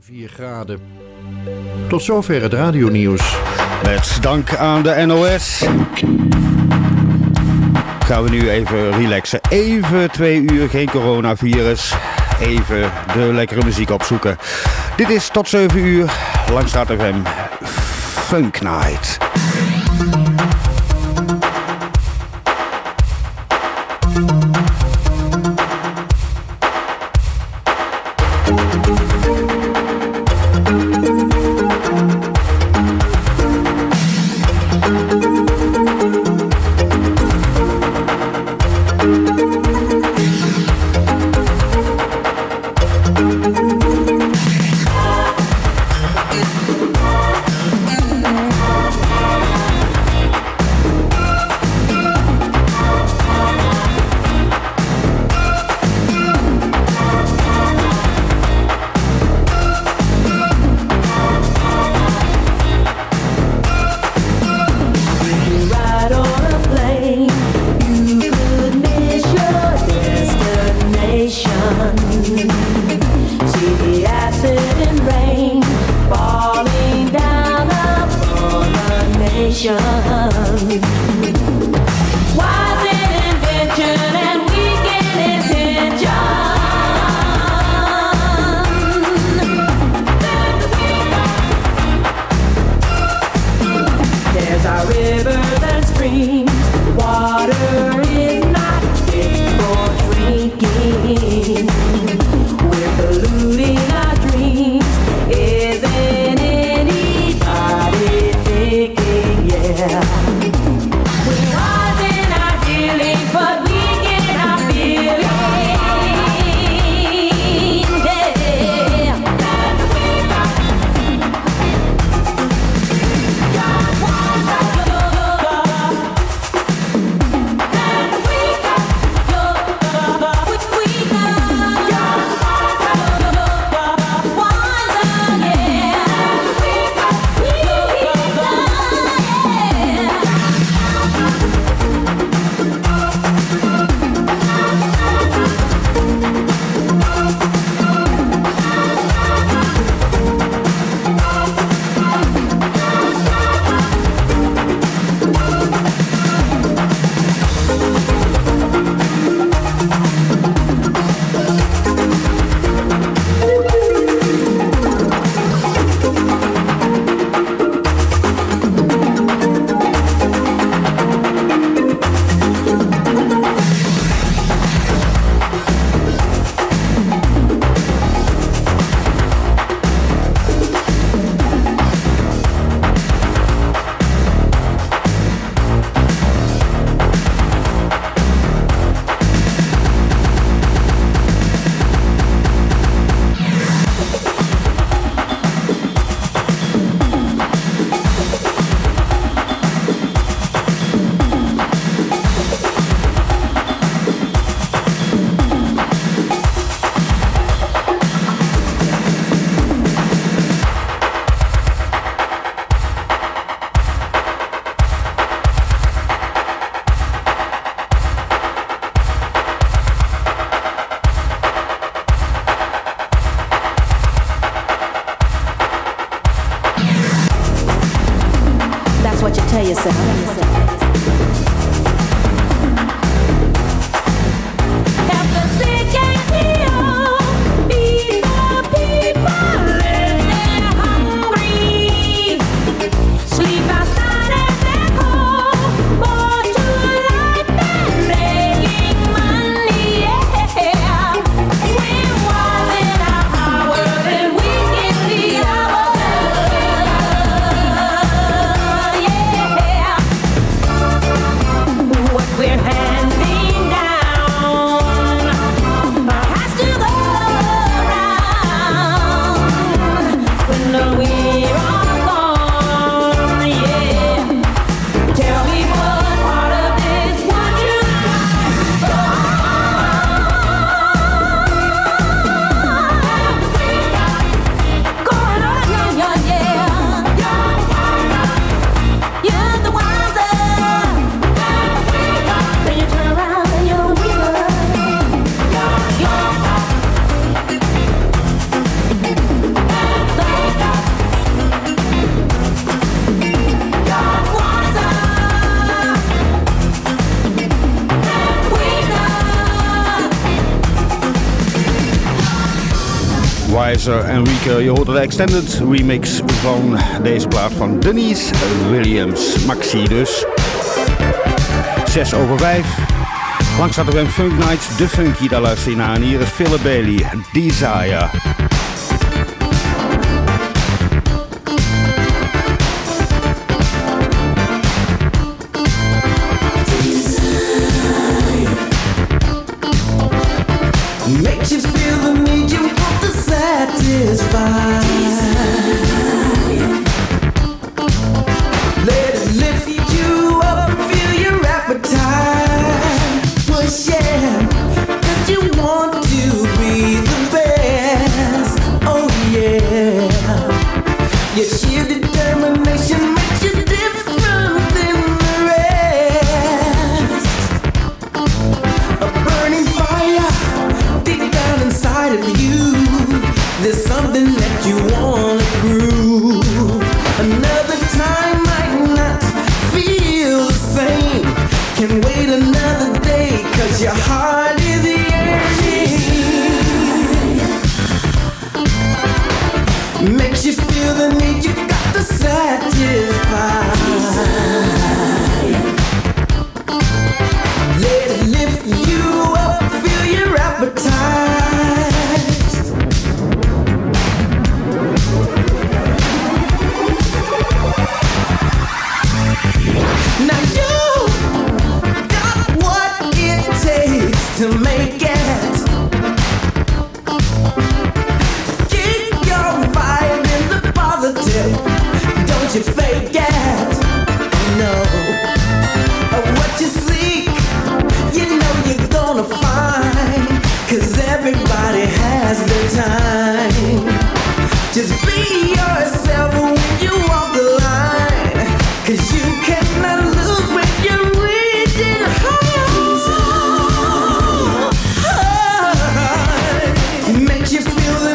4 graden. Tot zover het radionieuws. Met dank aan de NOS gaan we nu even relaxen. Even twee uur geen coronavirus. Even de lekkere muziek opzoeken. Dit is tot 7 uur. Langstraat FM. Funk Night. yourself. Kaiser Enrique. Je hoort de extended remix van deze plaat van Denise Williams. Maxi dus. 6 over 5. Langs hadden we Funk Nights, de Funky, daar luister je. En hier is Philip Bailey, Desire. you feel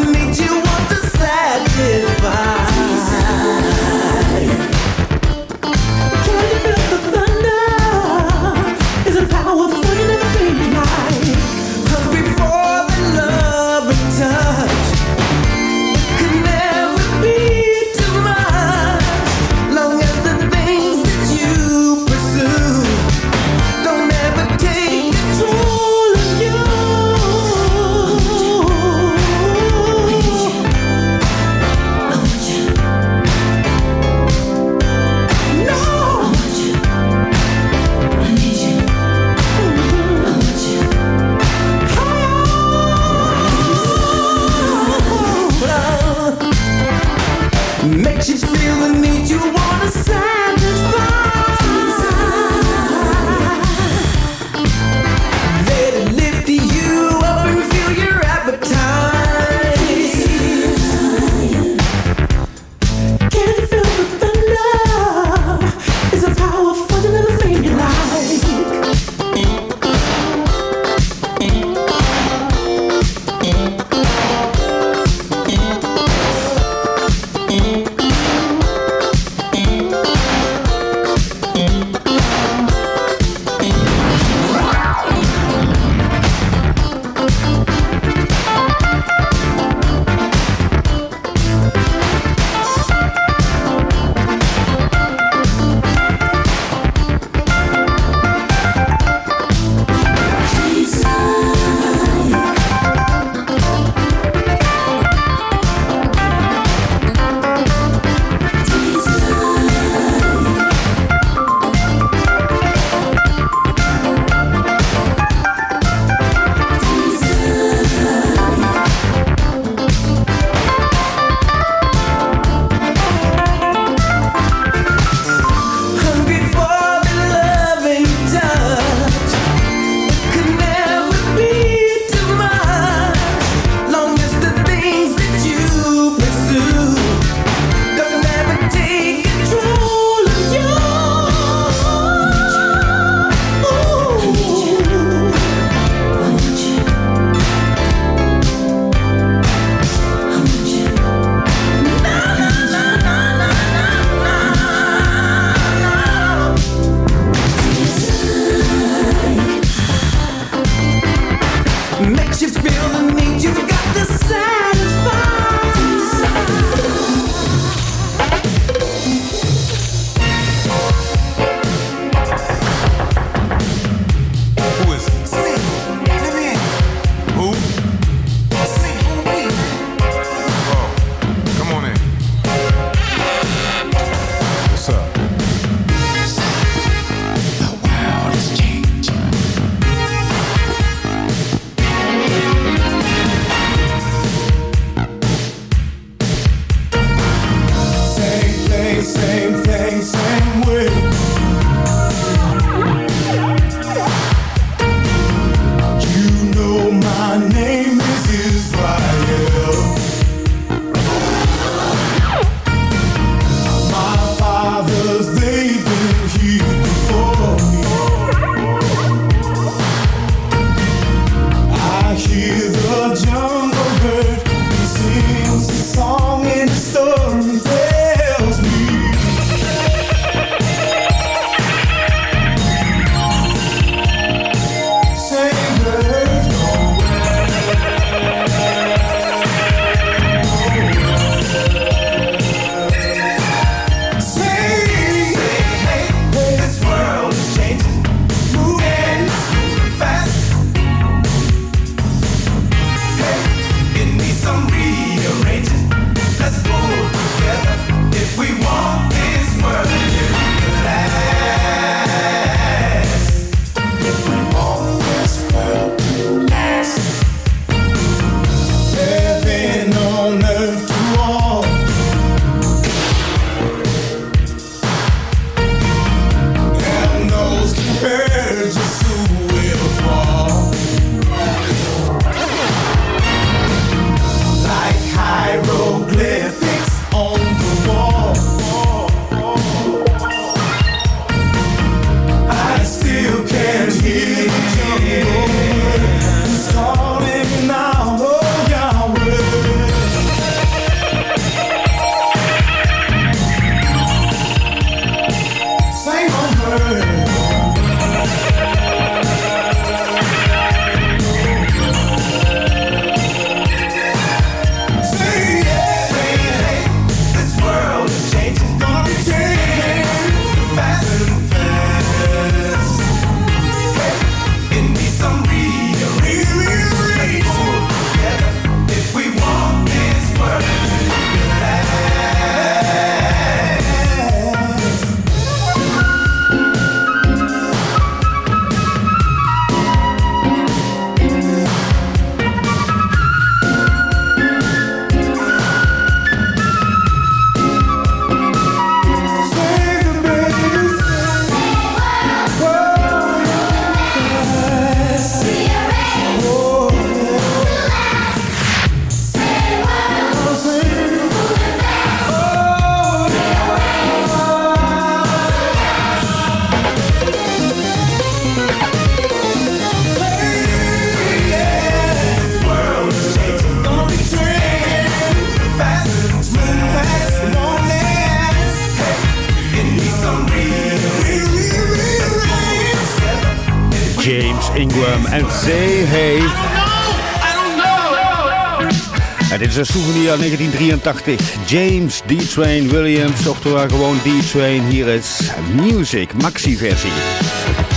souvenir 1983. James D-Train Williams, oftewel gewoon D-Train. Hier is Music, maxi-versie.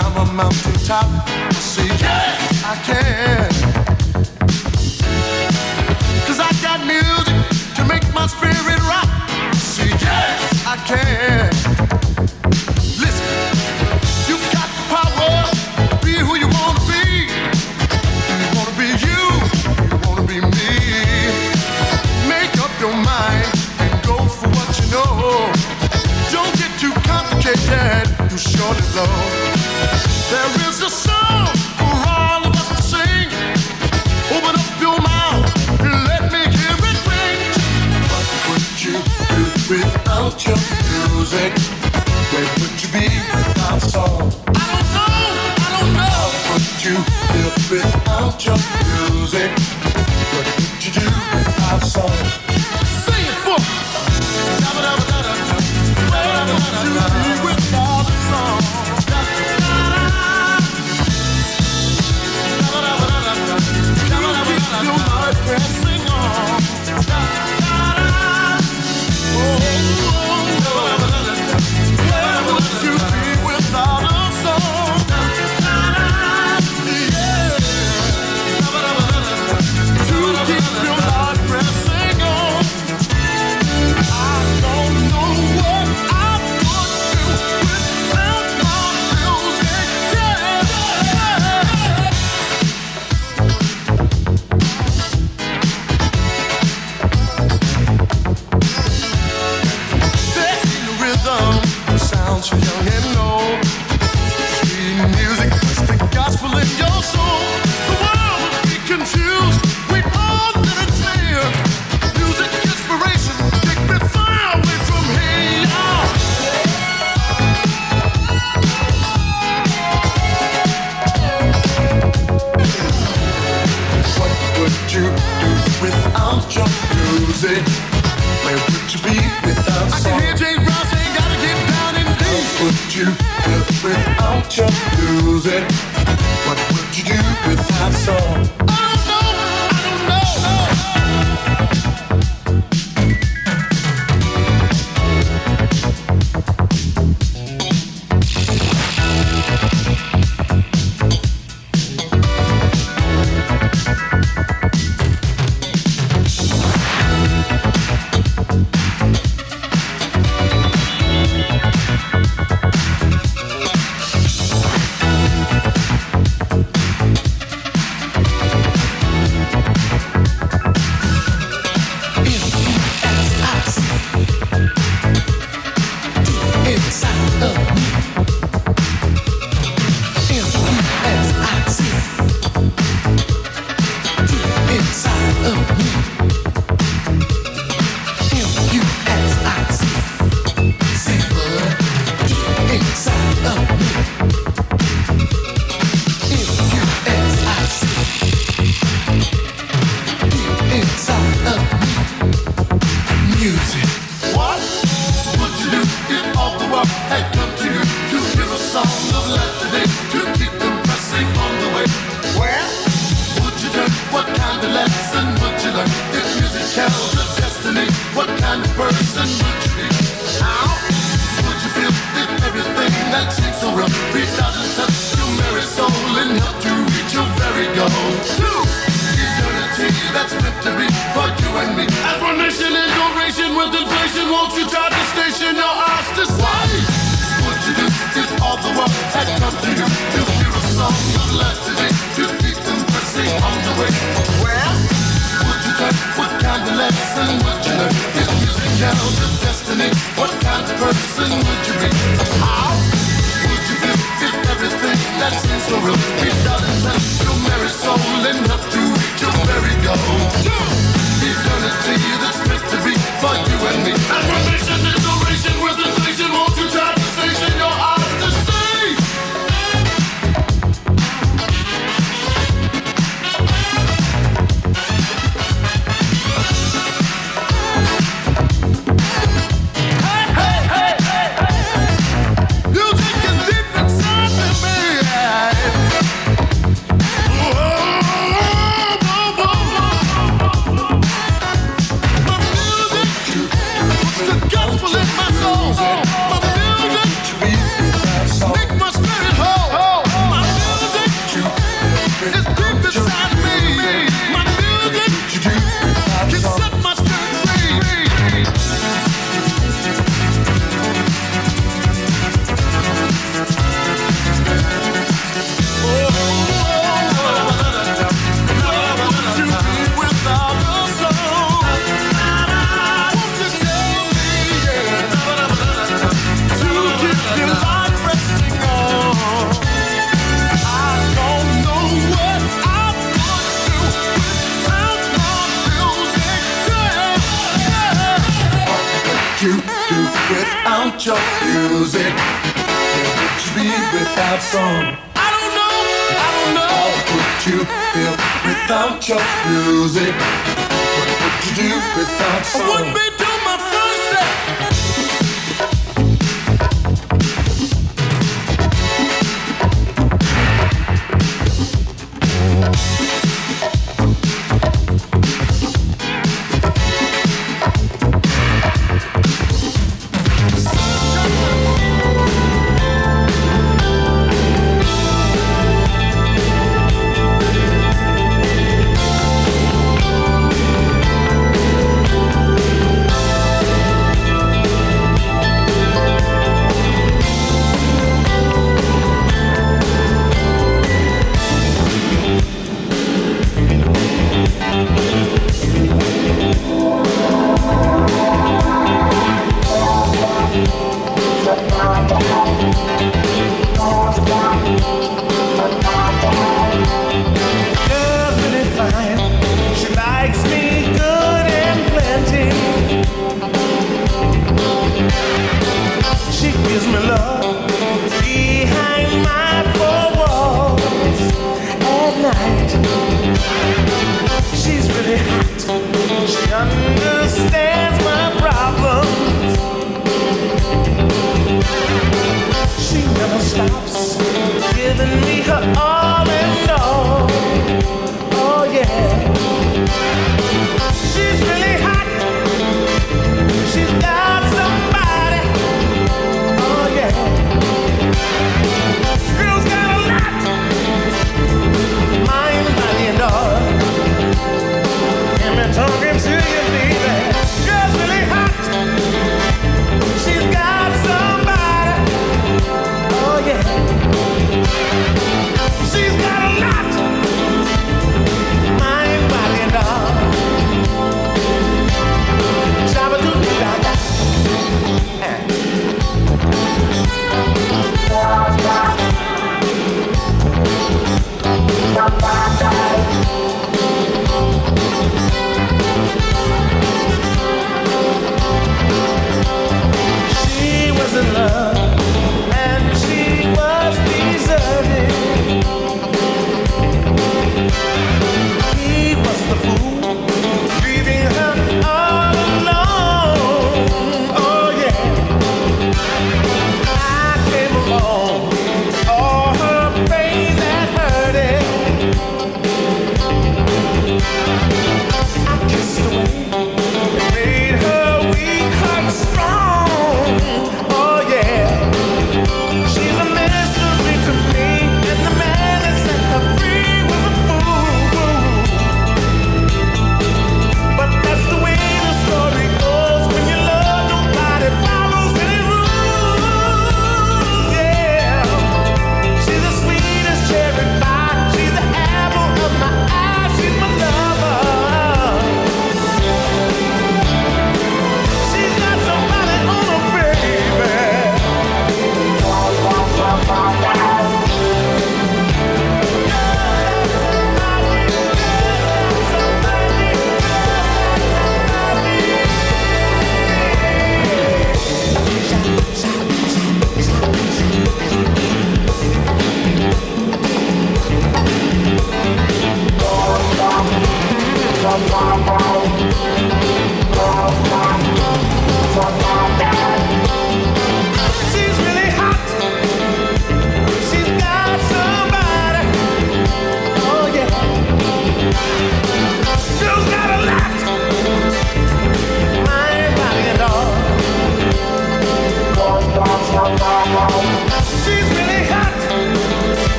climb a mountain top. I See, yes! I can't.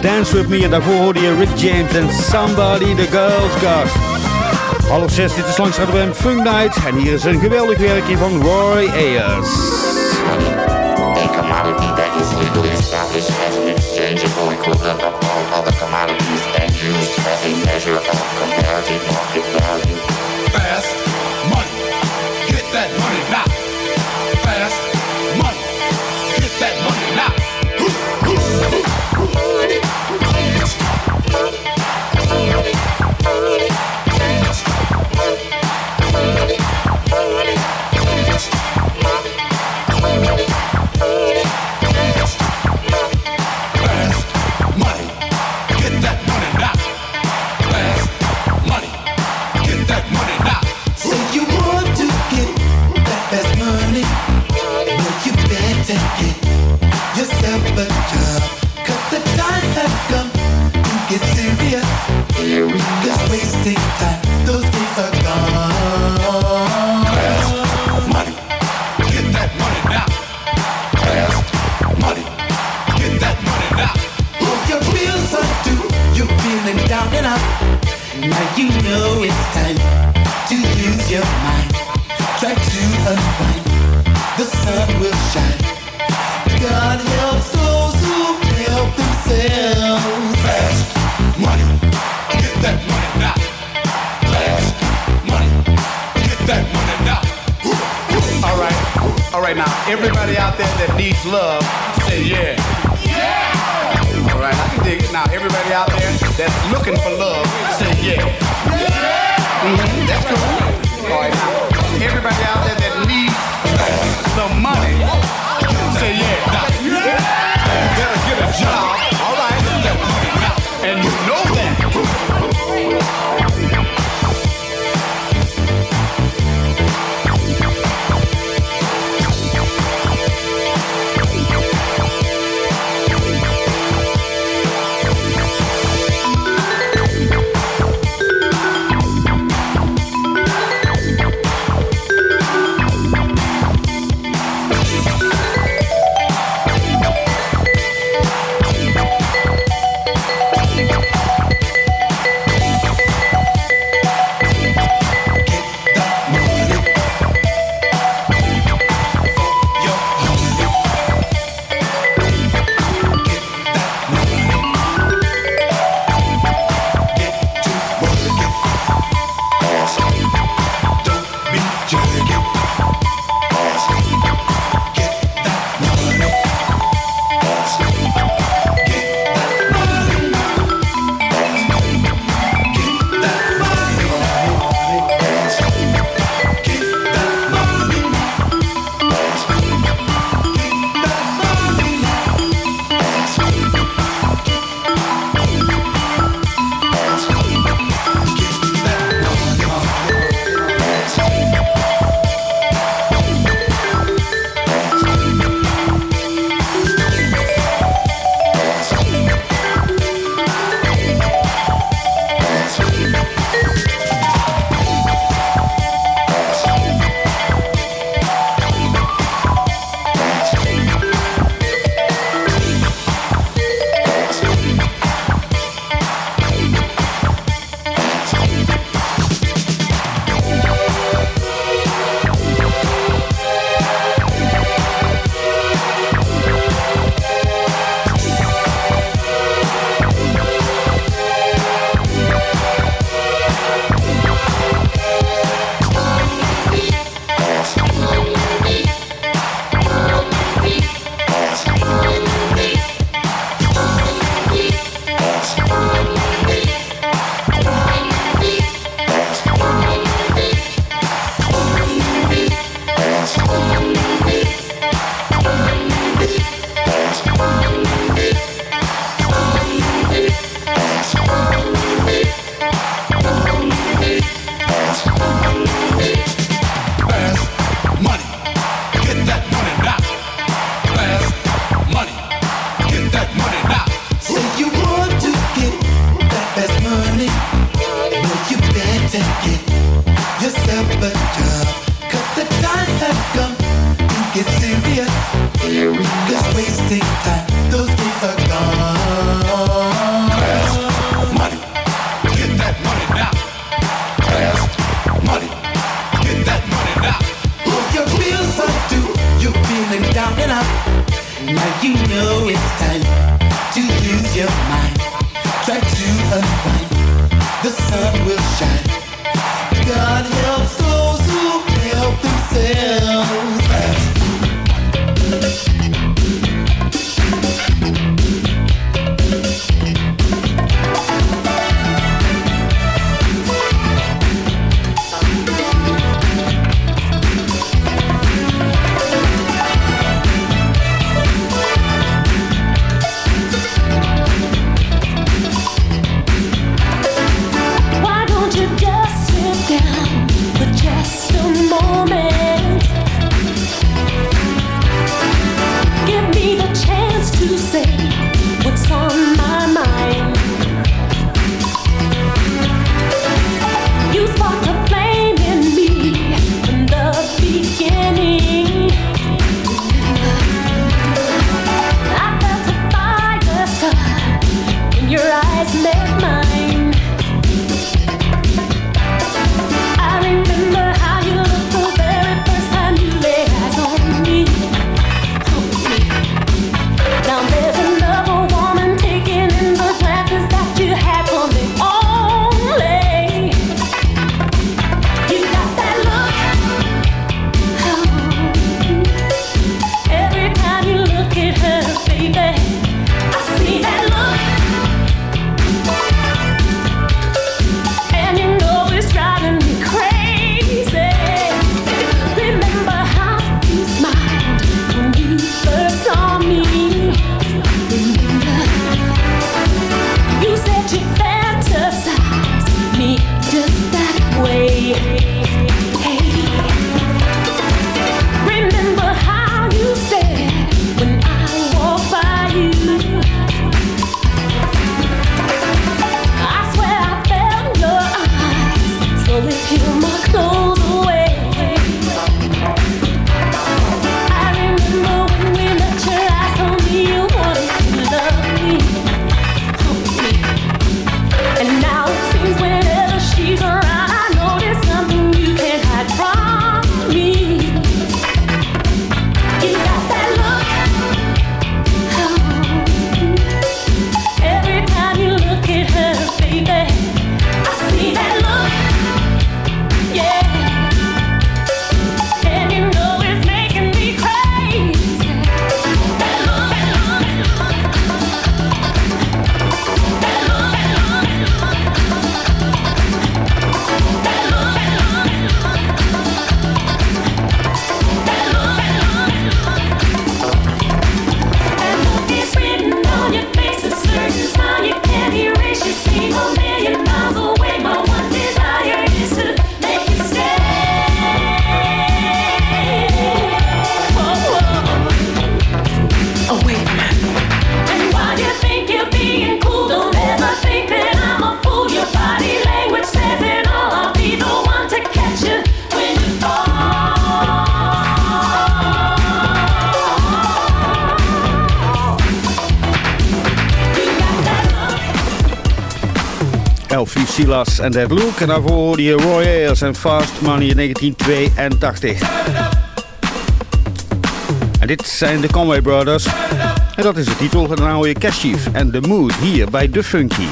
Dance With Me. En daarvoor hoorde je Rick James en Somebody The Girls Got. Half zes, dit is langs de Funk Night. En hier is een geweldig werkje van Roy Ayers. Down. Now you know it's time to use your mind. Try to unwind. The sun will shine. God helps those who help themselves. Fast money. Get that money now. Fast money. Get that money now. All right, all right. Now, everybody out there that needs love, say yeah. Yeah. Right, I can dig it. Now, everybody out there that's looking for love, say yeah. Yeah. Mhm. that's cool. All right, now, everybody out there that needs some money, say yeah. Now, you better get a job. All right, and you know that. You know it's time to use your mind. Yeah. Silas en Dead Luke. En daarvoor hoorde je Roy en Fast Money in 1982. En dit zijn de Conway Brothers. En dat is de titel. En dan hou je Cash Chief en The Mood hier bij The Funky.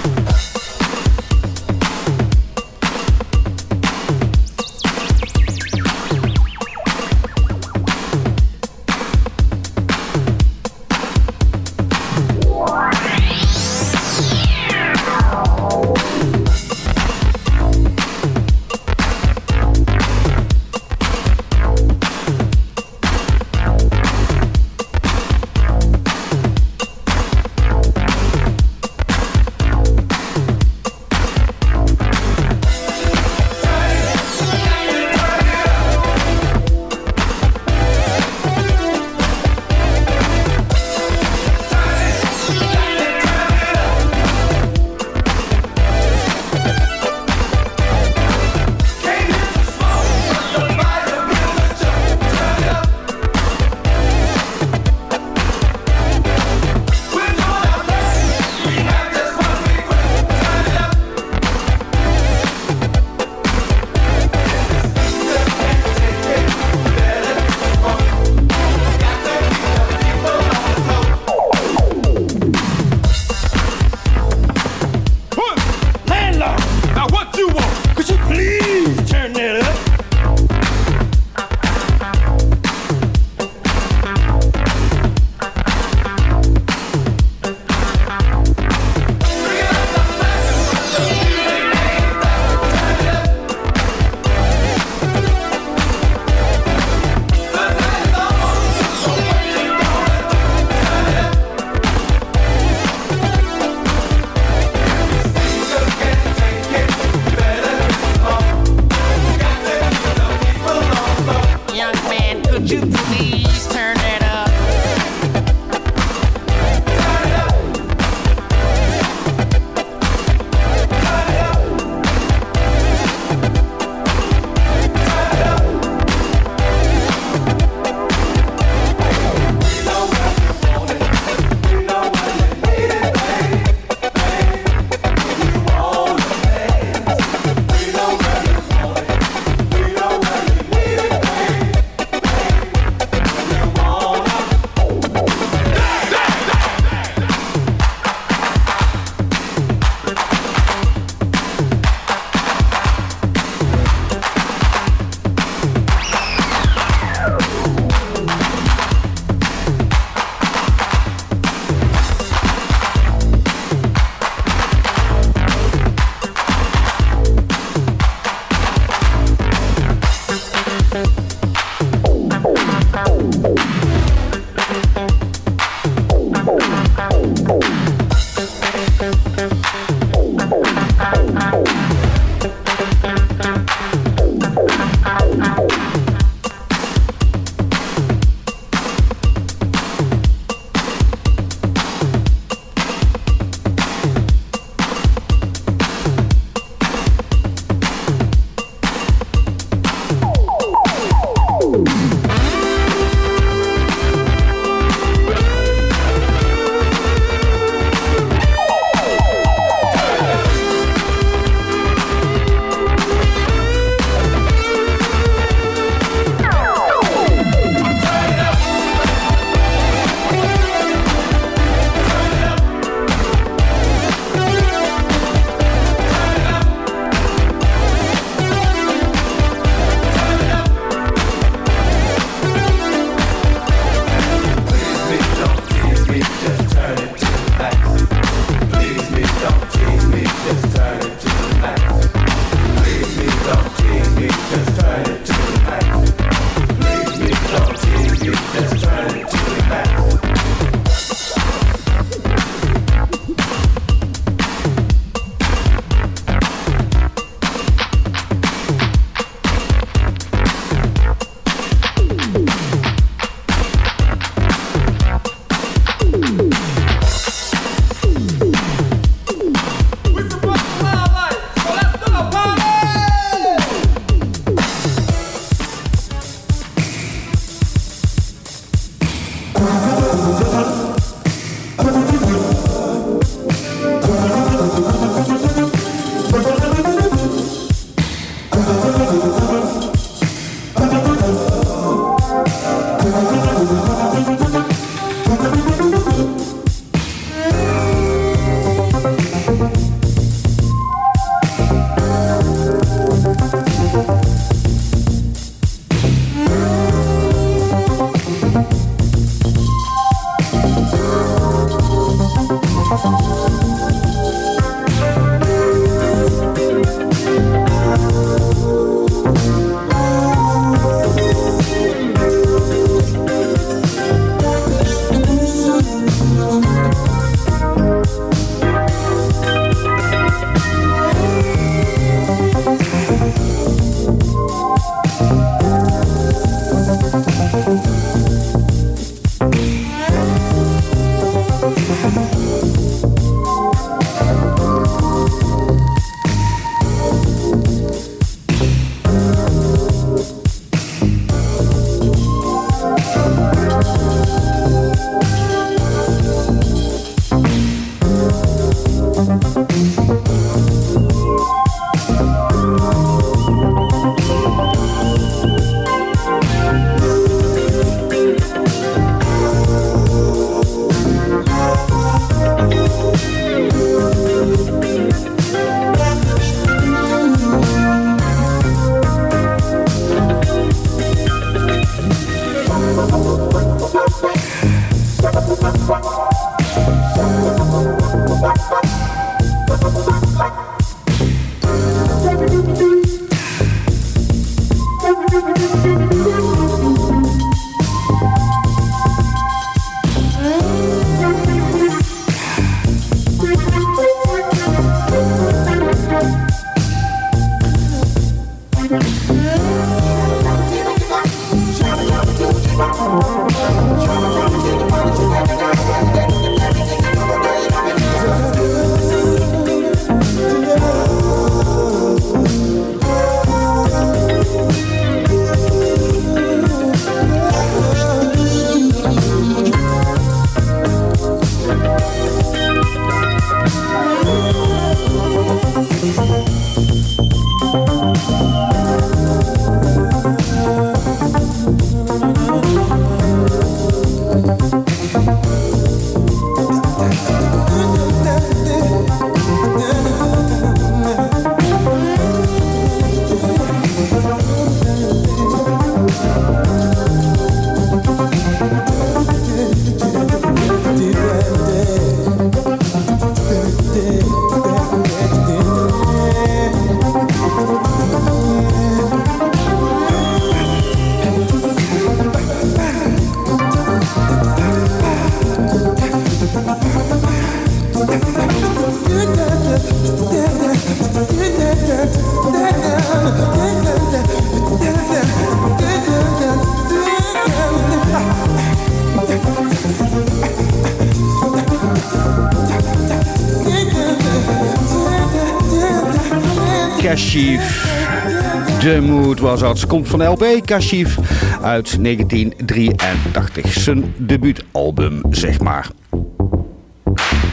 komt van de LP Kashif uit 1983. Zijn debuutalbum, zeg maar.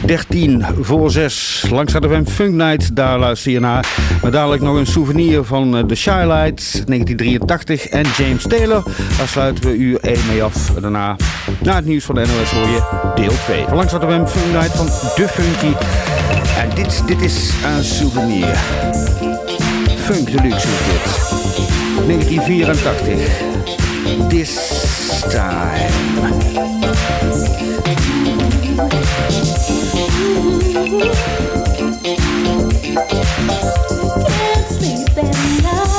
13 voor 6 langs FM Funk Night, daar luister je naar. Maar dadelijk nog een souvenir van eh, The Shylight 1983 en James Taylor. Daar sluiten we u één mee af. Daarna, na het nieuws van de NOS, hoor je deel 2 Langs de FM Funk Night van The Funky. En dit, dit is een souvenir. Funk Deluxe is dit. 1984. This time. Can't sleep at night.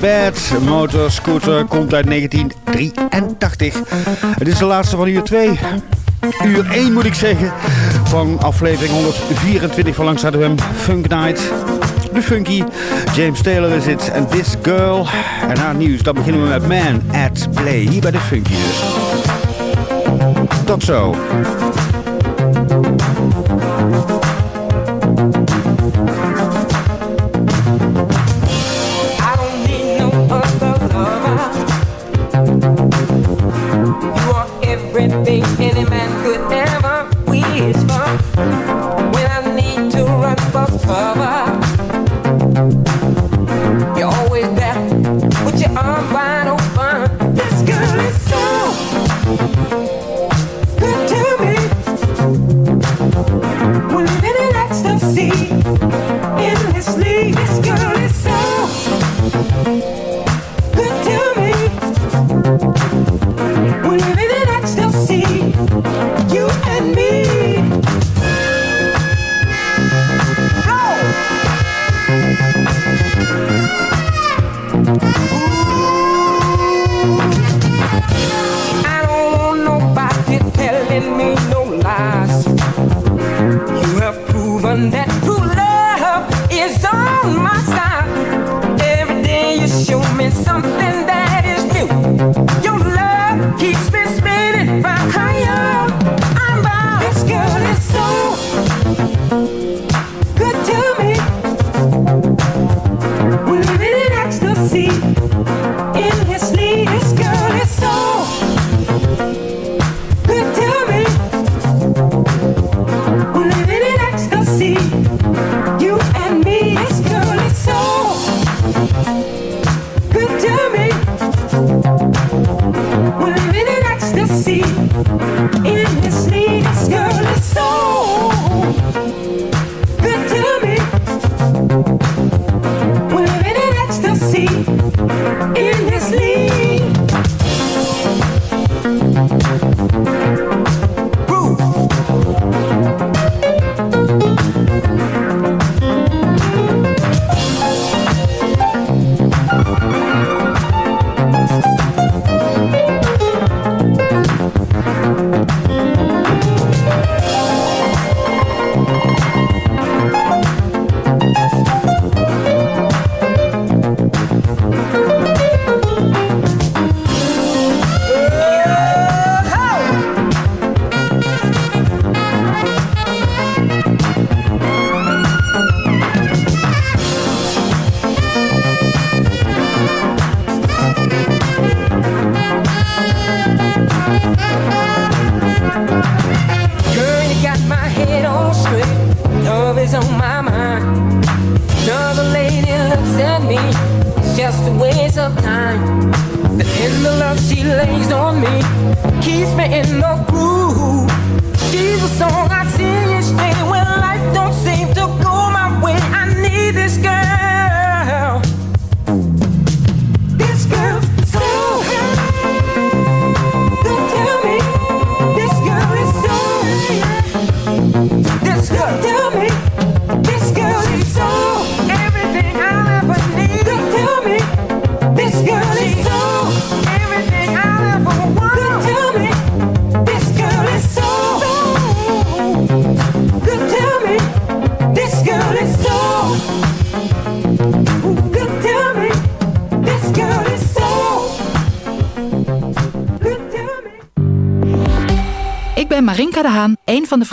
Bad motor scooter komt uit 1983. Het is de laatste van uur 2. Uur 1 moet ik zeggen. Van aflevering 124 van Langs Hem Funk Night. De Funky. James Taylor is het. En This Girl. En haar nieuws. Dan beginnen we met Man at Play. Hier bij de Funky. Tot zo.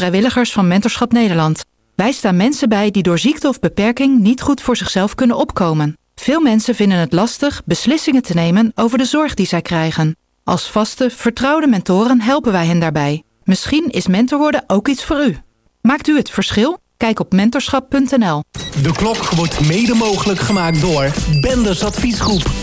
Vrijwilligers van Mentorschap Nederland. Wij staan mensen bij die door ziekte of beperking niet goed voor zichzelf kunnen opkomen. Veel mensen vinden het lastig beslissingen te nemen over de zorg die zij krijgen. Als vaste, vertrouwde mentoren helpen wij hen daarbij. Misschien is mentor worden ook iets voor u. Maakt u het verschil? Kijk op mentorschap.nl. De klok wordt mede mogelijk gemaakt door Benders Adviesgroep.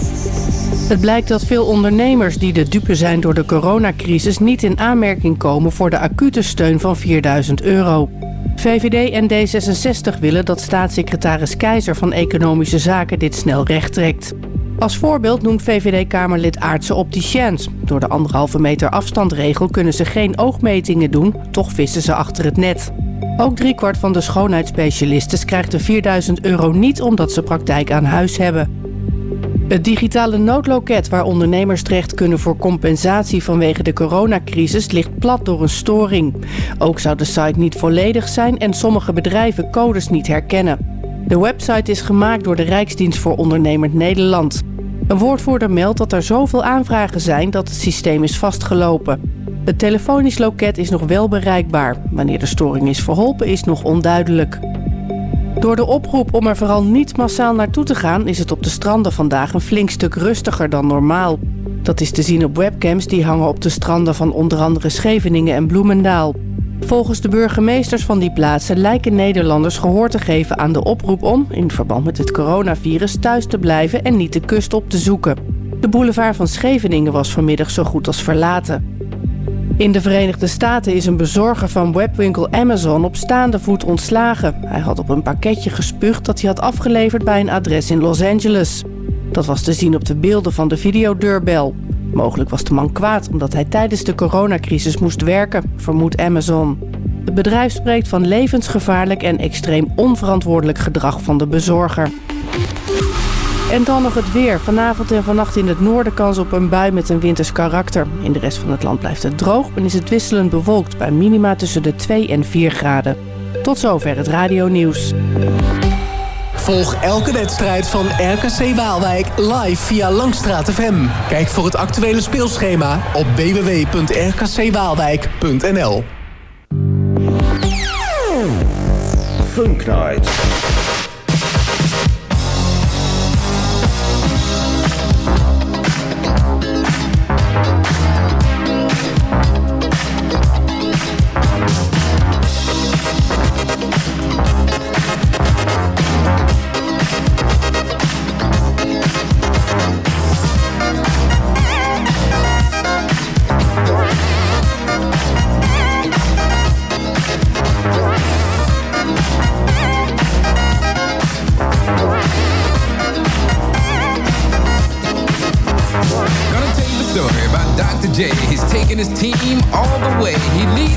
Het blijkt dat veel ondernemers die de dupe zijn door de coronacrisis niet in aanmerking komen voor de acute steun van 4000 euro. VVD en D66 willen dat staatssecretaris Keizer van Economische Zaken dit snel rechttrekt. Als voorbeeld noemt VVD-Kamerlid Aartse opticiens. Door de anderhalve meter afstandregel kunnen ze geen oogmetingen doen, toch vissen ze achter het net. Ook driekwart van de schoonheidsspecialisten krijgt de 4000 euro niet omdat ze praktijk aan huis hebben. Het digitale noodloket waar ondernemers terecht kunnen voor compensatie vanwege de coronacrisis ligt plat door een storing. Ook zou de site niet volledig zijn en sommige bedrijven codes niet herkennen. De website is gemaakt door de Rijksdienst voor Ondernemend Nederland. Een woordvoerder meldt dat er zoveel aanvragen zijn dat het systeem is vastgelopen. Het telefonisch loket is nog wel bereikbaar. Wanneer de storing is verholpen is nog onduidelijk. Door de oproep om er vooral niet massaal naartoe te gaan... is het op de stranden vandaag een flink stuk rustiger dan normaal. Dat is te zien op webcams die hangen op de stranden van onder andere Scheveningen en Bloemendaal. Volgens de burgemeesters van die plaatsen lijken Nederlanders gehoor te geven aan de oproep om, in verband met het coronavirus, thuis te blijven en niet de kust op te zoeken. De boulevard van Scheveningen was vanmiddag zo goed als verlaten. In de Verenigde Staten is een bezorger van webwinkel Amazon op staande voet ontslagen. Hij had op een pakketje gespuugd dat hij had afgeleverd bij een adres in Los Angeles. Dat was te zien op de beelden van de videodeurbel. Mogelijk was de man kwaad omdat hij tijdens de coronacrisis moest werken, vermoedt Amazon. Het bedrijf spreekt van levensgevaarlijk en extreem onverantwoordelijk gedrag van de bezorger. En dan nog het weer. Vanavond en vannacht in het noorden kans op een bui met een winters karakter. In de rest van het land blijft het droog en is het wisselend bewolkt bij minima tussen de 2 en 4 graden. Tot zover het radio nieuws. Volg elke wedstrijd van RKC Waalwijk live via Langstraat FM. Kijk voor het actuele speelschema op www.rkcwaalwijk.nl Funk Night.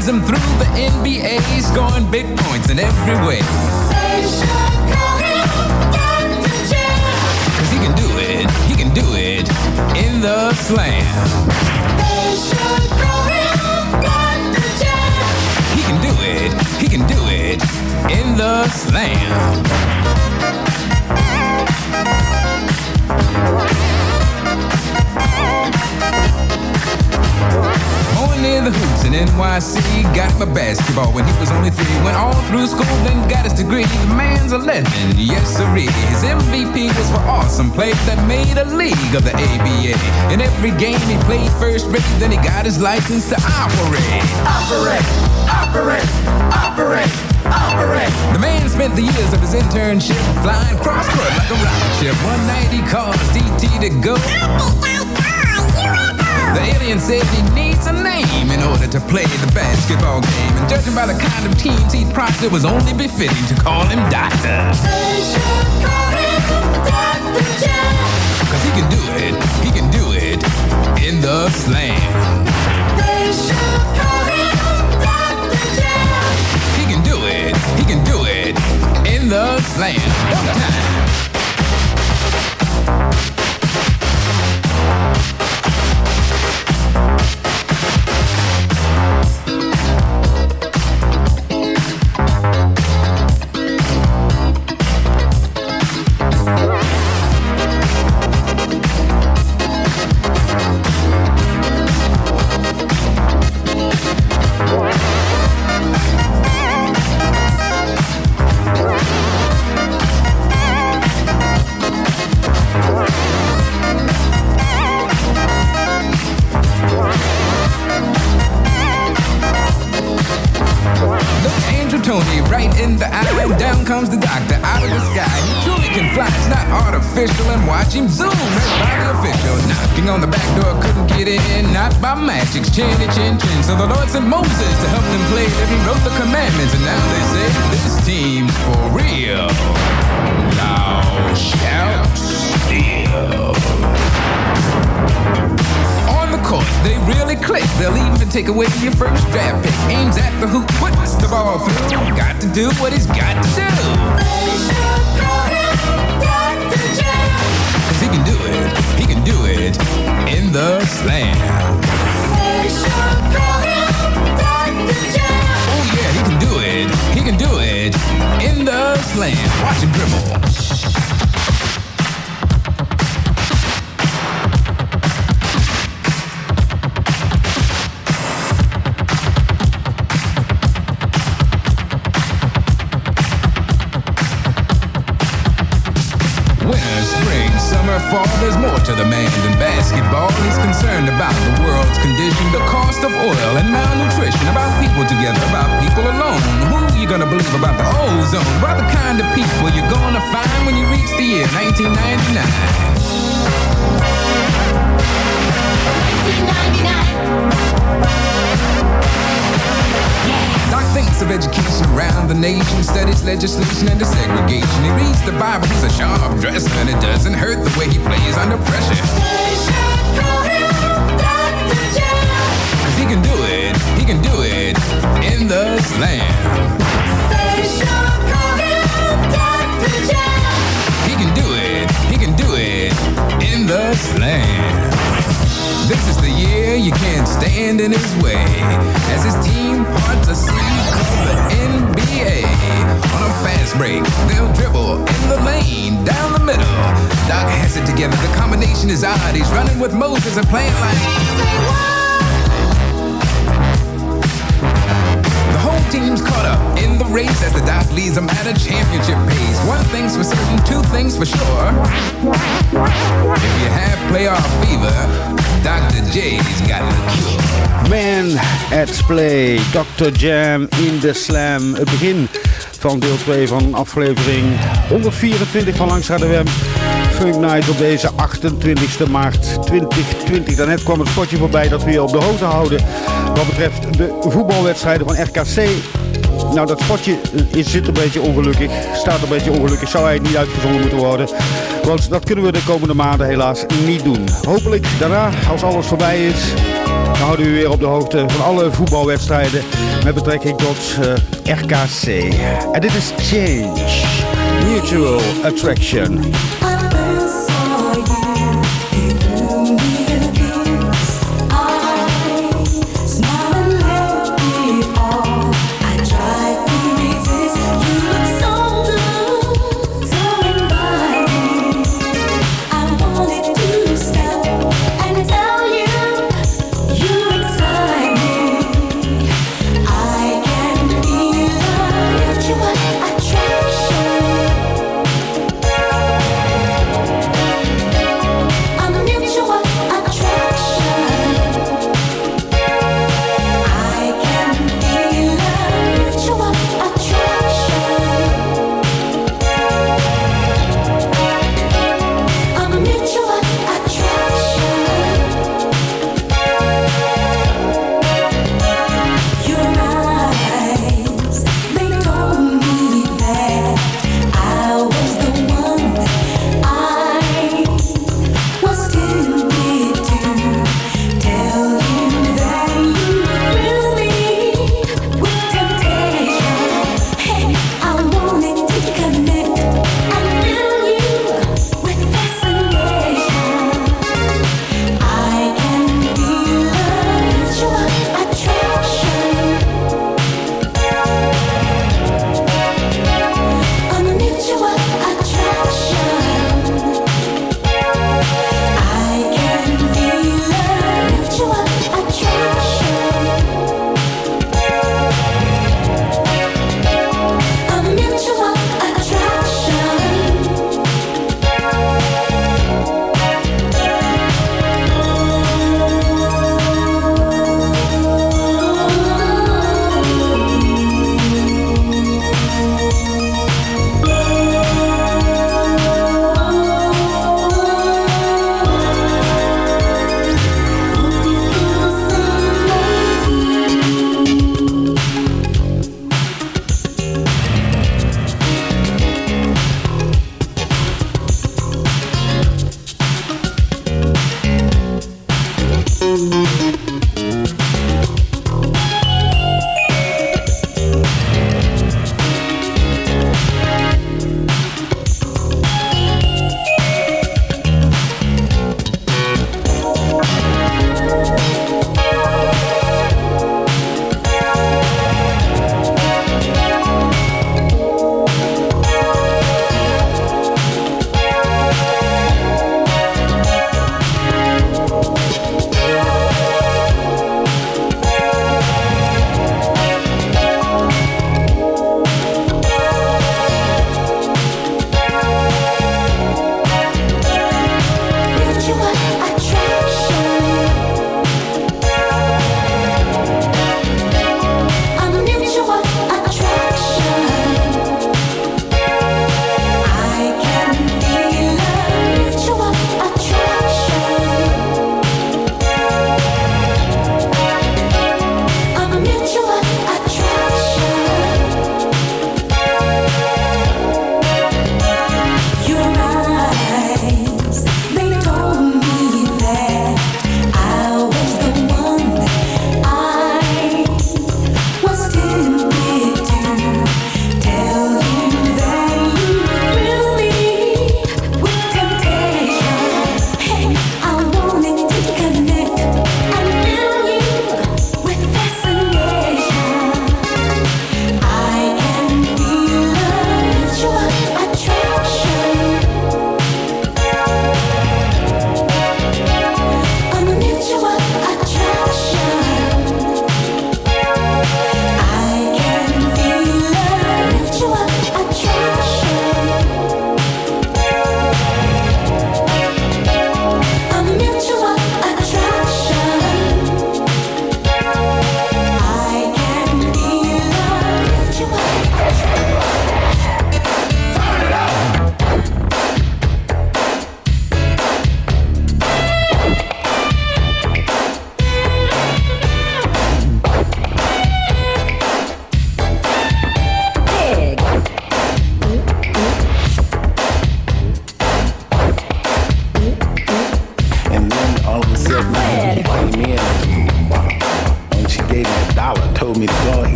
legs and through Got a basketball when he was only three. Went all through school, then got his degree. The man's a legend, yes sirree. His MVP was for awesome plays that made a league of the ABA. In every game he played first rate, then he got his license to operate. Operate, operate, operate, operate. The man spent the years of his internship flying cross court like a rocket ship. One night he called DT to go. The alien says he needs a name in order to play the basketball game. And judging by the kind of teams he'd propped, it was only befitting to call him Doctor. They should call him Dr. Cause he can do it, he can do it in the slam. They should call him Doctor He can do it, he can do it in the slam. One time. Jam in the Slam. Het begin van deel 2 van aflevering 124 van Langs de Wem. Funk Night op deze 28 maart 2020. Daarnet kwam het spotje voorbij dat we je op de hoogte houden wat betreft de voetbalwedstrijden van RKC. Nou, dat spotje is, zit een beetje ongelukkig. Staat een beetje ongelukkig. Zou hij niet uitgezonden moeten worden. Want dat kunnen we de komende maanden helaas niet doen. Hopelijk daarna, als alles voorbij is, dan houden we u weer op de hoogte van alle voetbalwedstrijden met betrekking tot eh, RKC. En dit is Change. Mutual Attraction.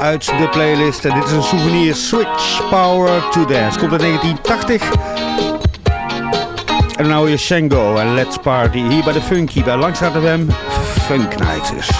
Uit de playlist. En dit is een souvenir Switch Power to Dance. Komt uit 1980. En nou je Shango en Let's Party. Hier bij de Funky, bij Langstraat FM. Funk Nights is.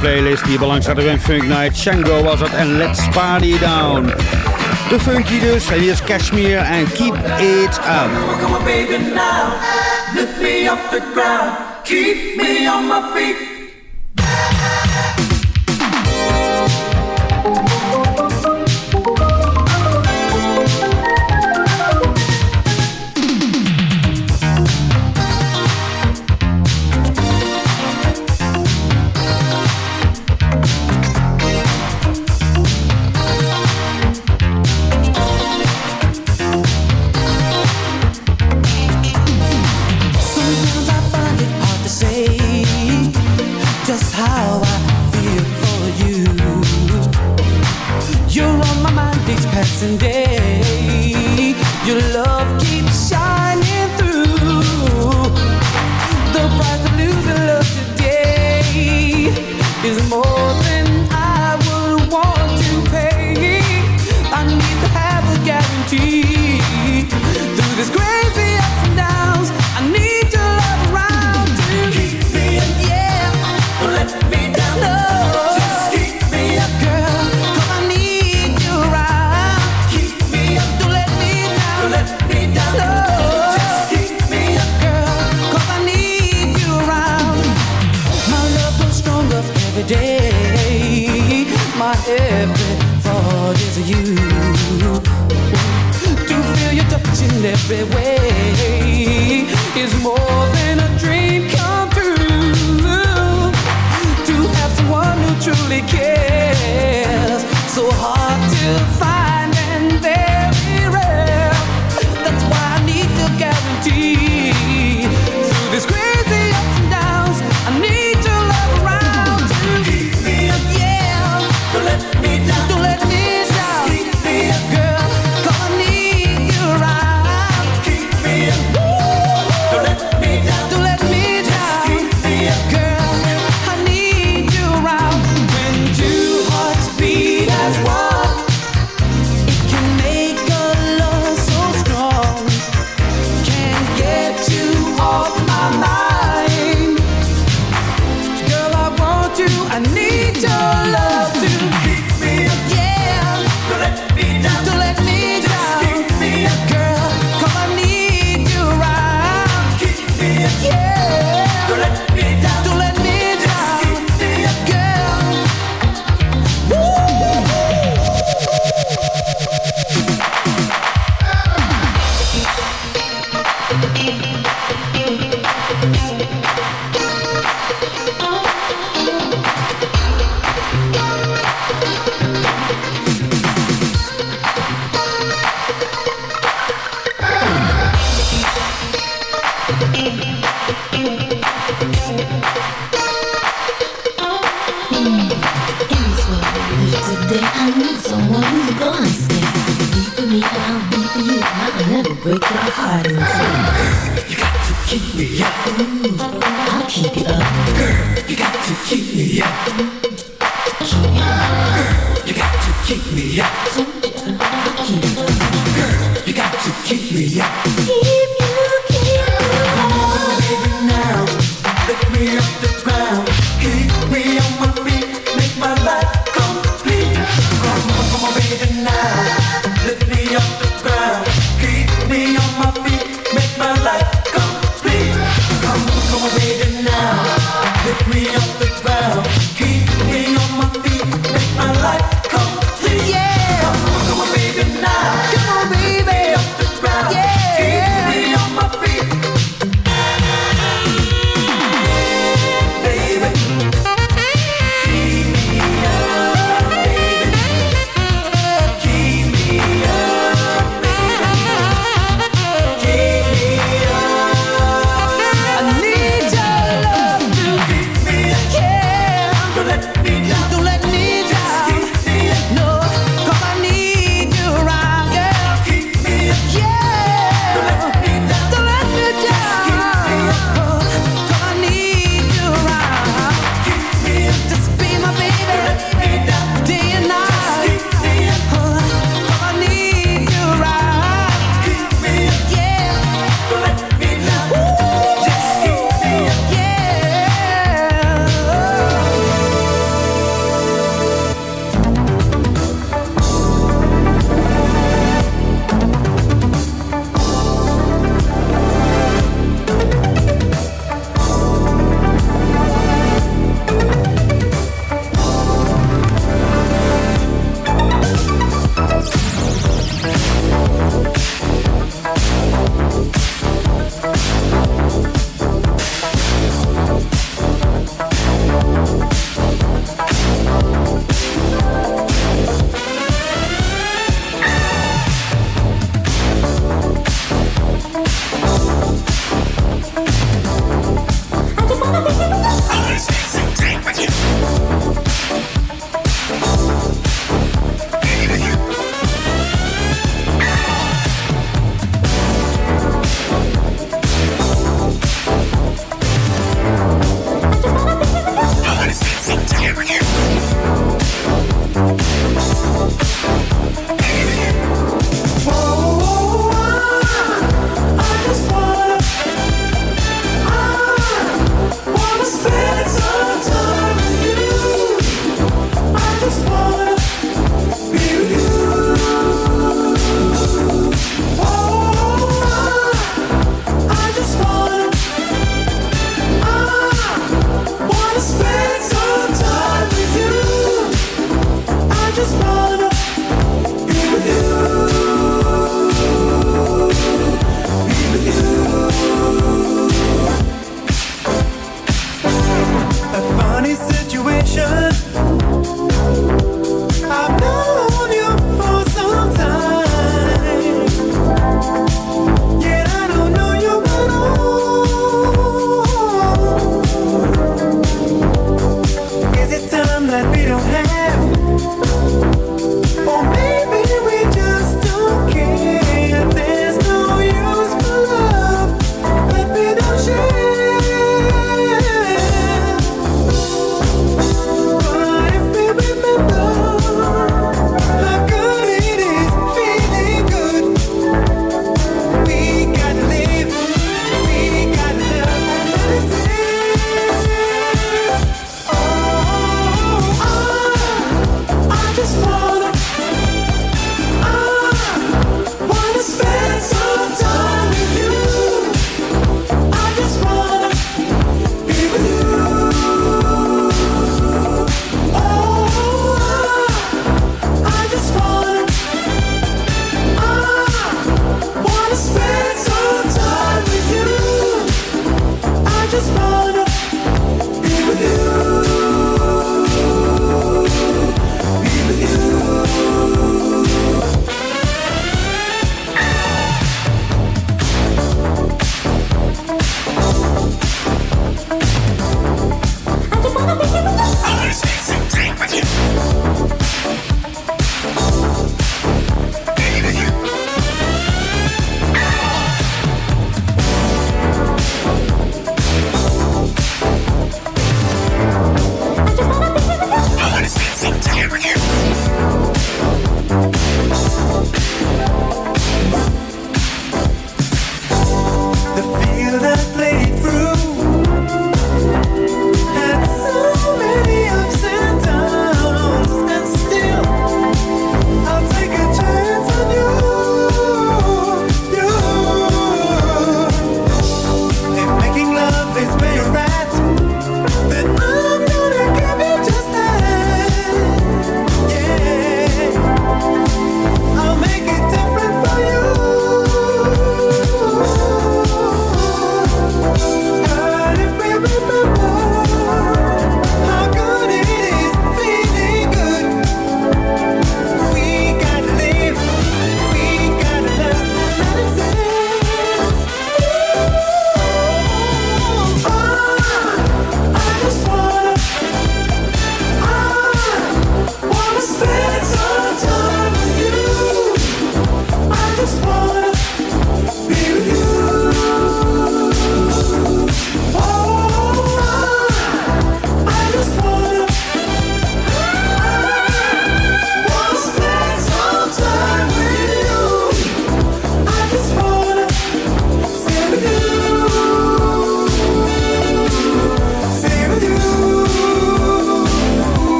playlist die belangs hadden in Funk Night. Shango was het en Let's Party Down. De funky dus, en hier is Cashmere en Keep It Up. The. Keep me on my feet. yeah.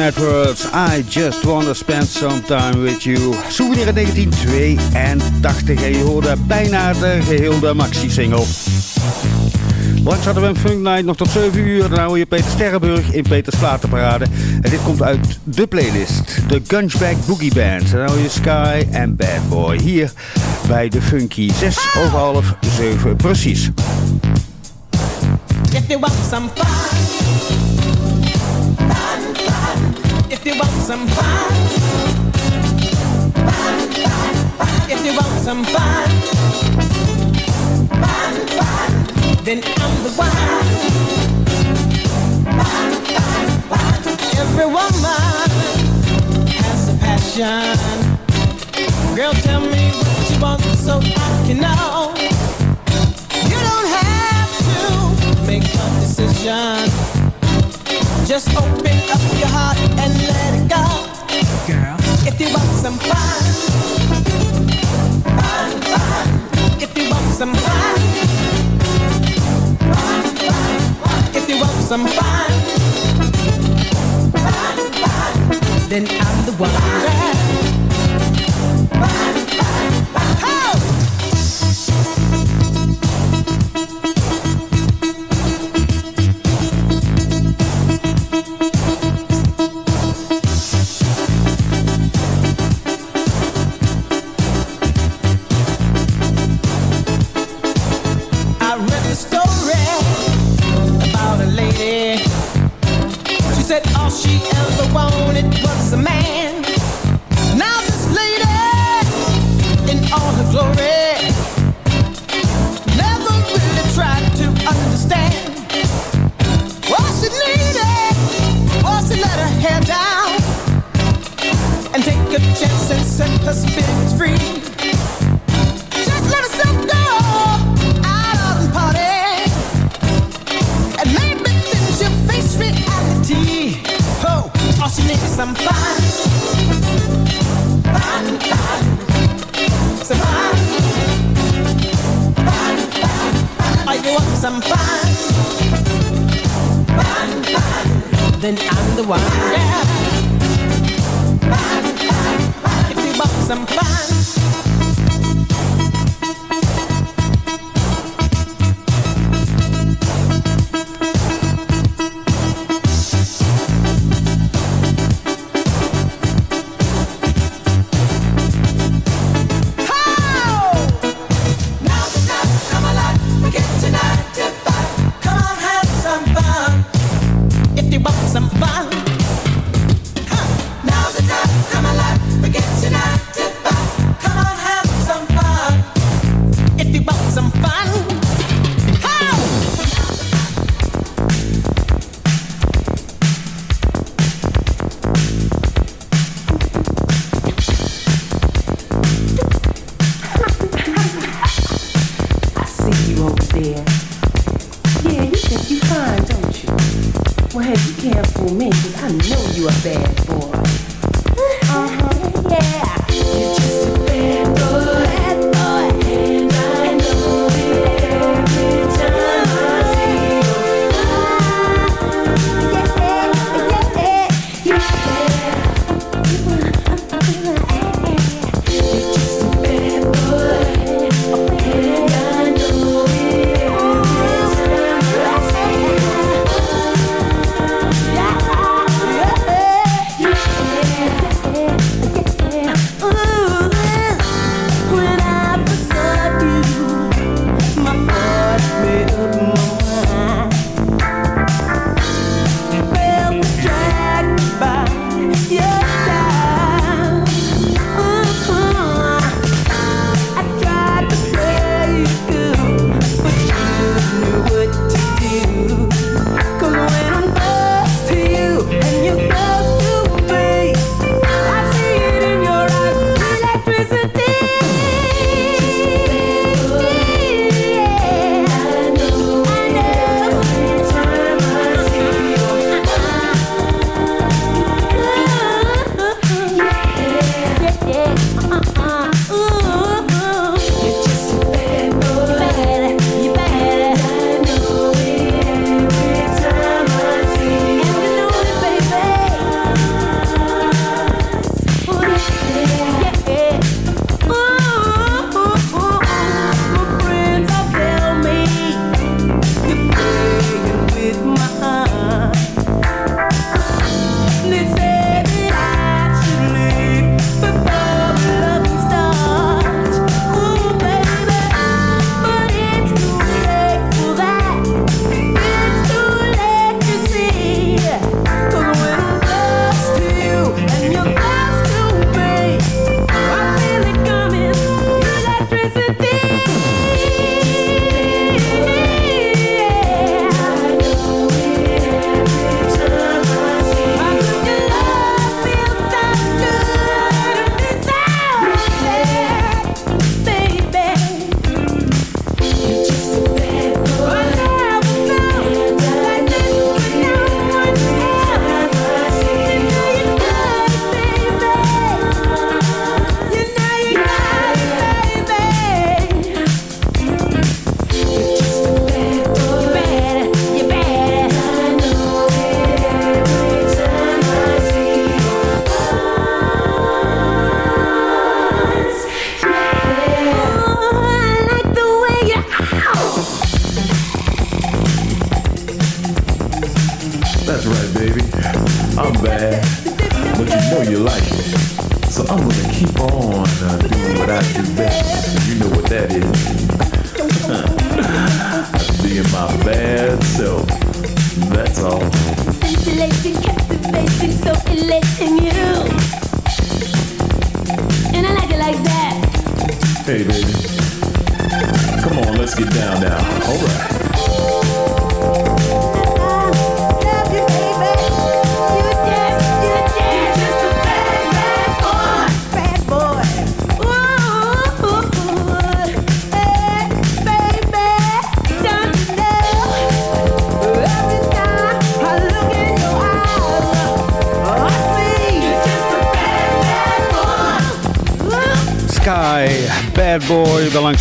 Worlds. I just wanna spend some time with you. Souvenir uit 1982 en je hoorde bijna de geheel maxi-single. Langs hadden we een Funk Night nog tot 7 uur. Daarna hoor je Peter Sterrenburg in Peters Platenparade. En dit komt uit de playlist. De Gunchback Boogie Band. Dan hoor je Sky en Bad Boy. Hier bij de Funky. 6 over half 7 precies. If want some fun, If you want some fun, fun, fun, fun. If you want some fun, fun, fun. Then I'm the one. Every woman has a passion. Girl, tell me what you want so I can know. You don't have to make a decision. Just open up your heart and let it go. Girl, if you want some fun, fun, fun. If you want some fun, fun, fun, fun. If you want some fun, fun, fun. Then I'm the one. I'm the one. Yeah. If you want some fun.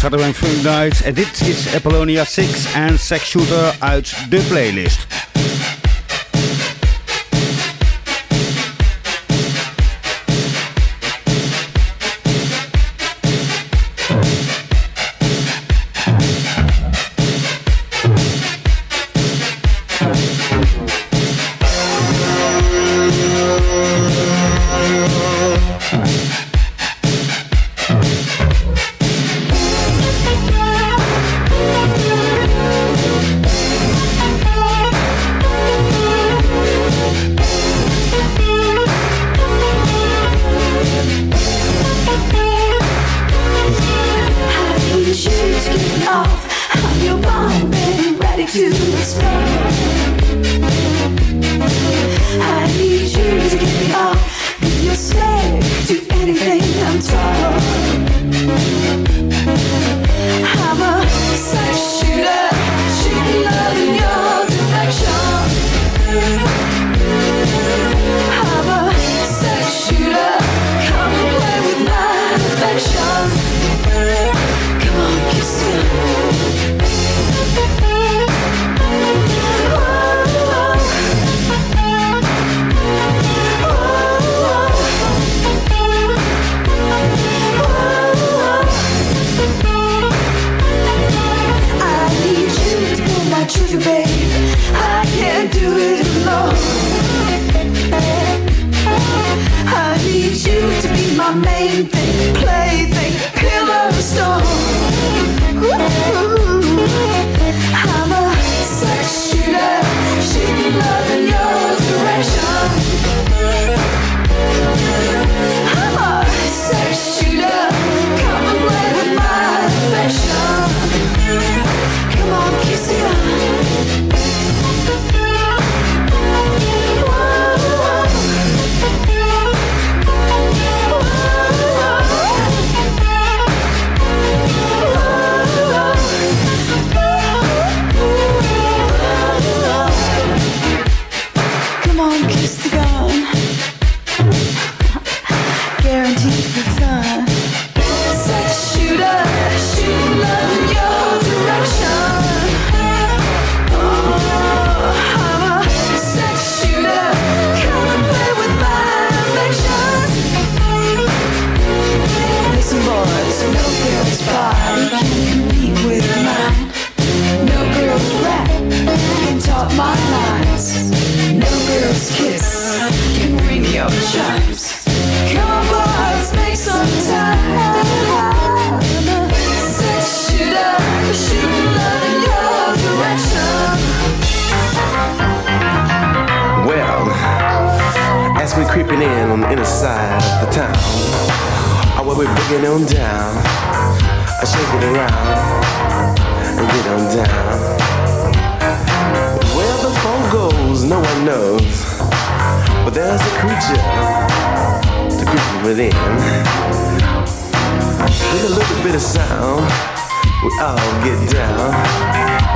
Saturday Funk Night. En dit is Apollonia 6 en Sex Shooter uit de playlist. within. With a little bit of sound, we all get down.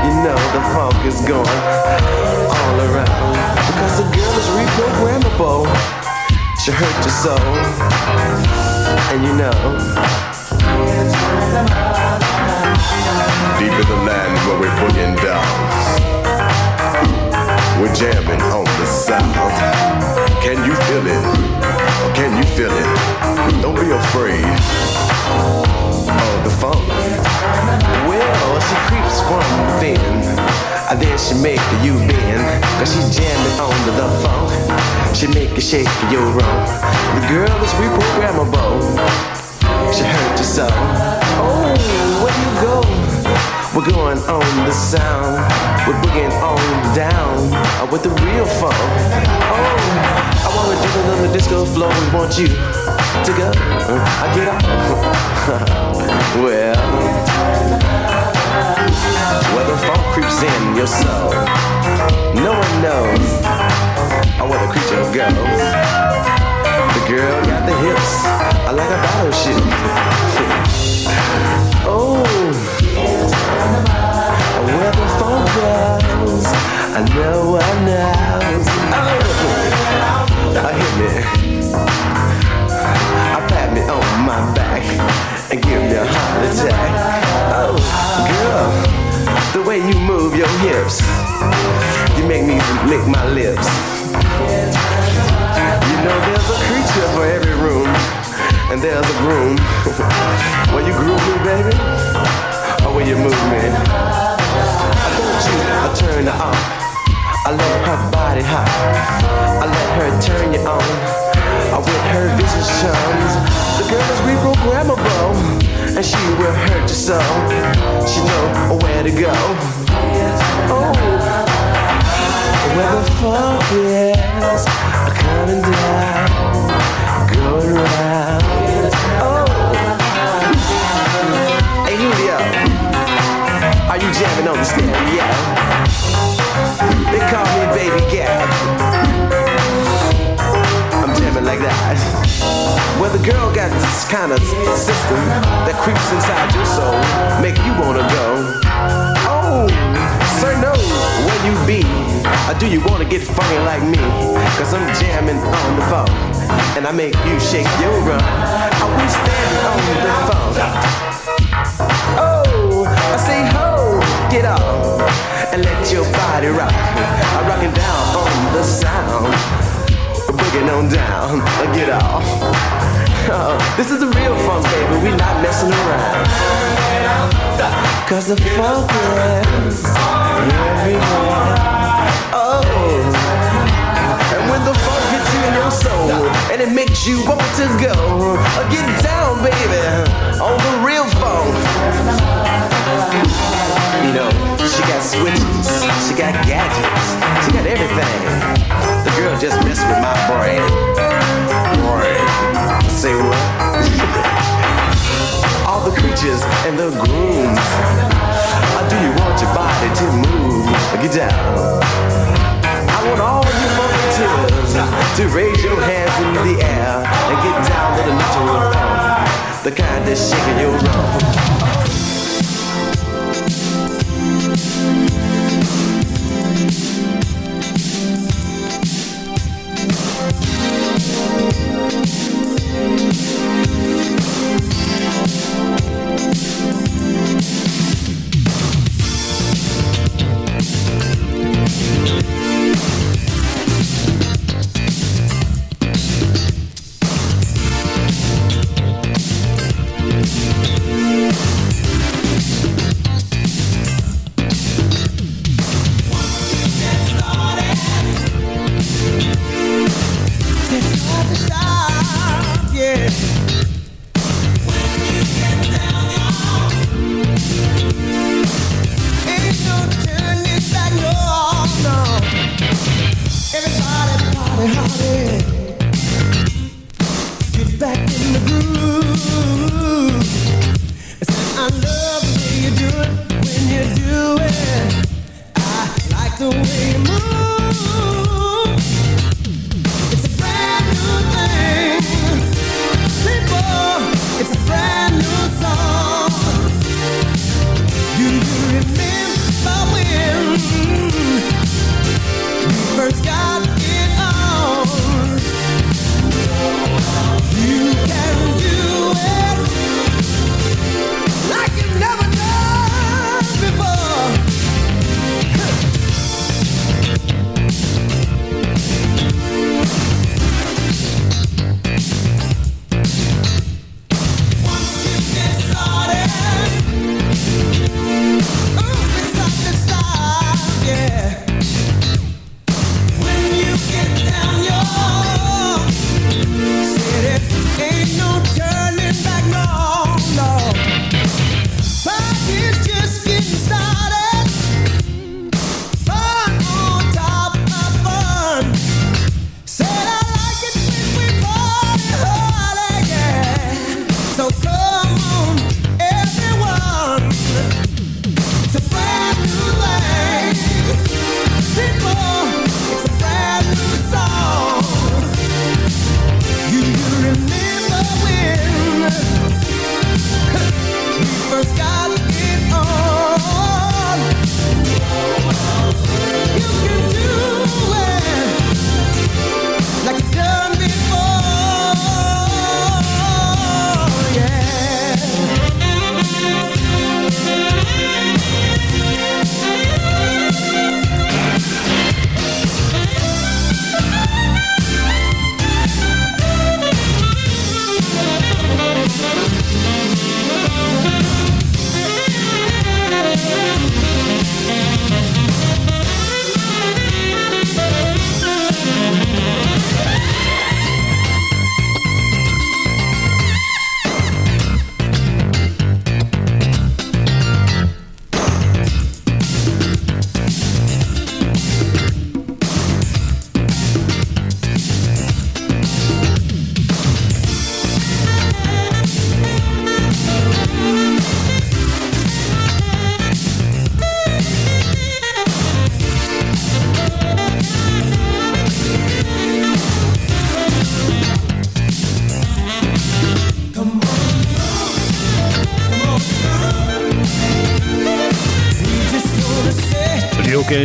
You know the funk is going all around. Because the girl is reprogrammable. She hurt your soul. And you know. Deep in the land where we're putting down. We're jamming on the sound. Can you feel it? Can you feel it? Don't be afraid of the funk. Well, she creeps from within. Then she make you bend. Cause she jamming on the, the funk. She make you shake your room. The girl is reprogrammable. She hurt yourself. so. Oh, where you go? We're going on the sound. We're boogieing on down uh, with the real funk. Oh wanna it on the disco floor. We want you to go. I get off. well, where the funk creeps in your soul. No one knows uh, where the creature goes. The girl got the hips uh, like a battleship. oh, where the phone goes, I know I knows. Oh, I hit me. I pat me on my back and give me a heart attack. Oh, girl, the way you move your hips, you make me lick my lips. You know there's a creature for every room, and there's a room where you groove me, baby, or where you move me. I don't you, I turn her on. I let her body hot. I let her turn you on. I with her vision charms. The girl is reprogrammable, and she will hurt you so. She know where to go. Oh, where the funk is coming down, going round. Oh, hey Julio, are you jamming on the stereo? They call me Baby Gap. I'm jamming like that. Well, the girl got this kind of system that creeps inside your soul, make you wanna go. Oh, sir knows where you be. Or do you wanna get funky like me? Cause I'm jamming on the phone, and I make you shake your rump. Are we standing on the phone? Oh, I say get up and let your body rock. I'm rocking down on the sound, boogie on down, get off. Oh, this is the real funk, baby. We not messing around. Cause the funk is everywhere. Oh, and when the funk hits you in your soul, and it makes you want to go, get down, baby, on the real funk. You know, she got switches, she got gadgets, she got everything. The girl just messed with my brain. Brain. Say what? All the creatures and the grooms. How do you want your body to move? Get down. I want all you funkers to raise your hands in the air and get down to the natural funk. The kind that's shaking your rump. The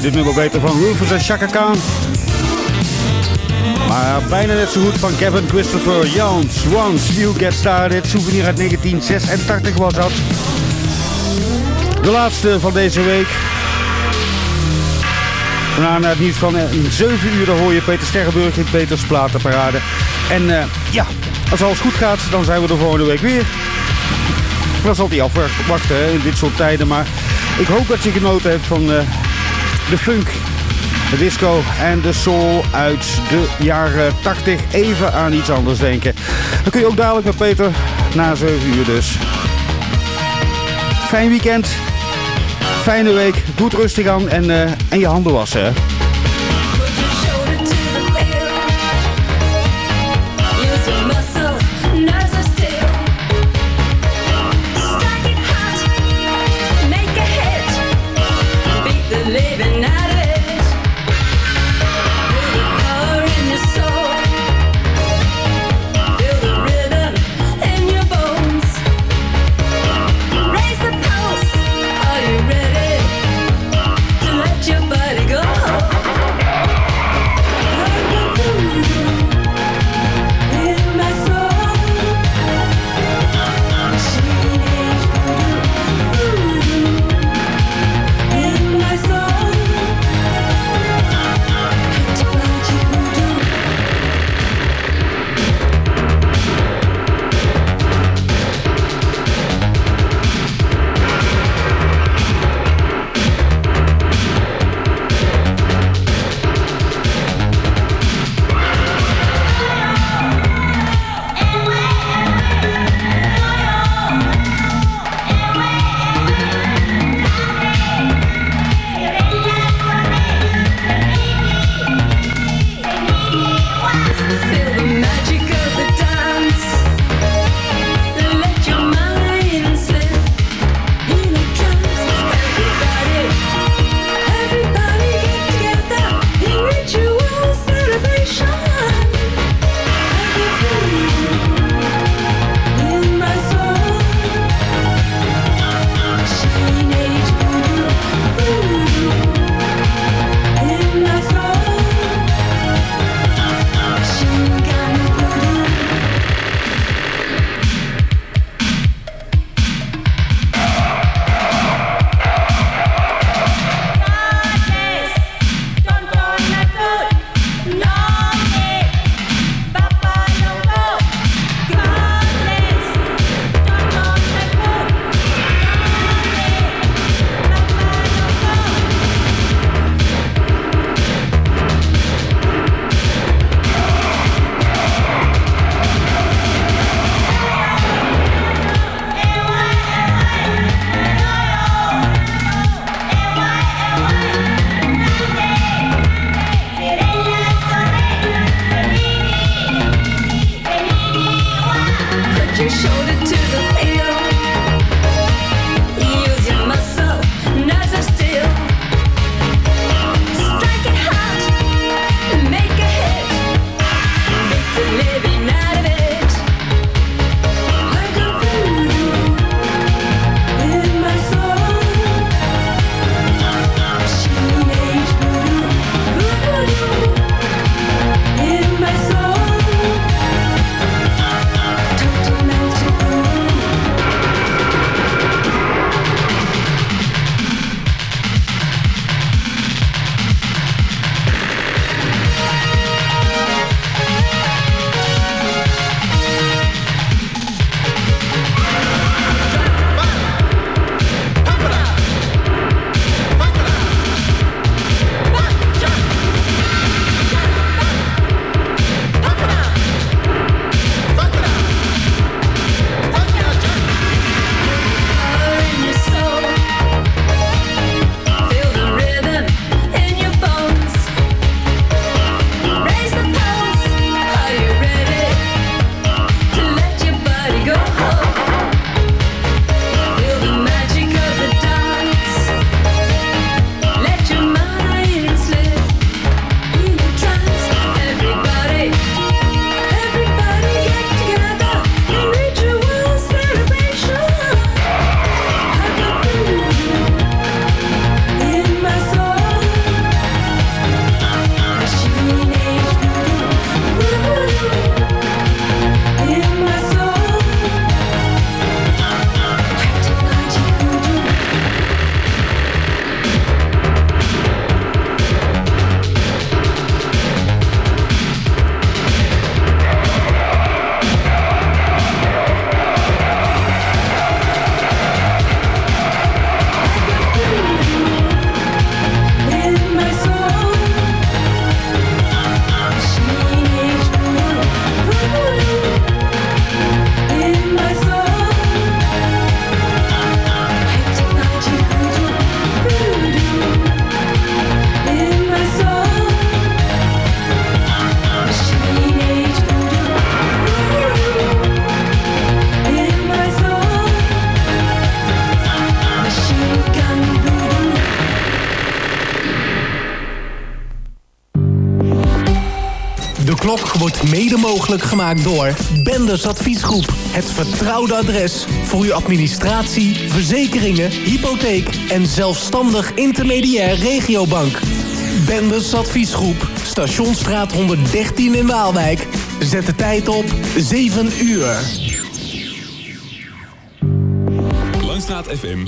dit nummer beter van Rufus en Chaka Khan. Maar bijna net zo goed van Kevin Christopher Jones. Once You Get Started. Souvenir uit 1986 was dat. De laatste van deze week. Na het nieuws van eh, 7 uur dan hoor je Peter Sterrenburg in Peters Platenparade. En eh, ja, als alles goed gaat, dan zijn we de volgende week weer. Dan zal hij afwachten in dit soort tijden. Maar ik hoop dat je genoten hebt van eh, de funk, de disco en de soul uit de jaren 80. Even aan iets anders denken. Dan kun je ook dadelijk met Peter na 7 uur dus. Fijn weekend. Fijne week. Doe het rustig aan en, eh, en je handen wassen. Mogelijk gemaakt door Benders Adviesgroep. Het vertrouwde adres voor uw administratie, verzekeringen, hypotheek en zelfstandig intermediair regiobank. Benders Adviesgroep, Stationsstraat 113 in Waalwijk. Zet de tijd op 7 uur. Langstraat FM.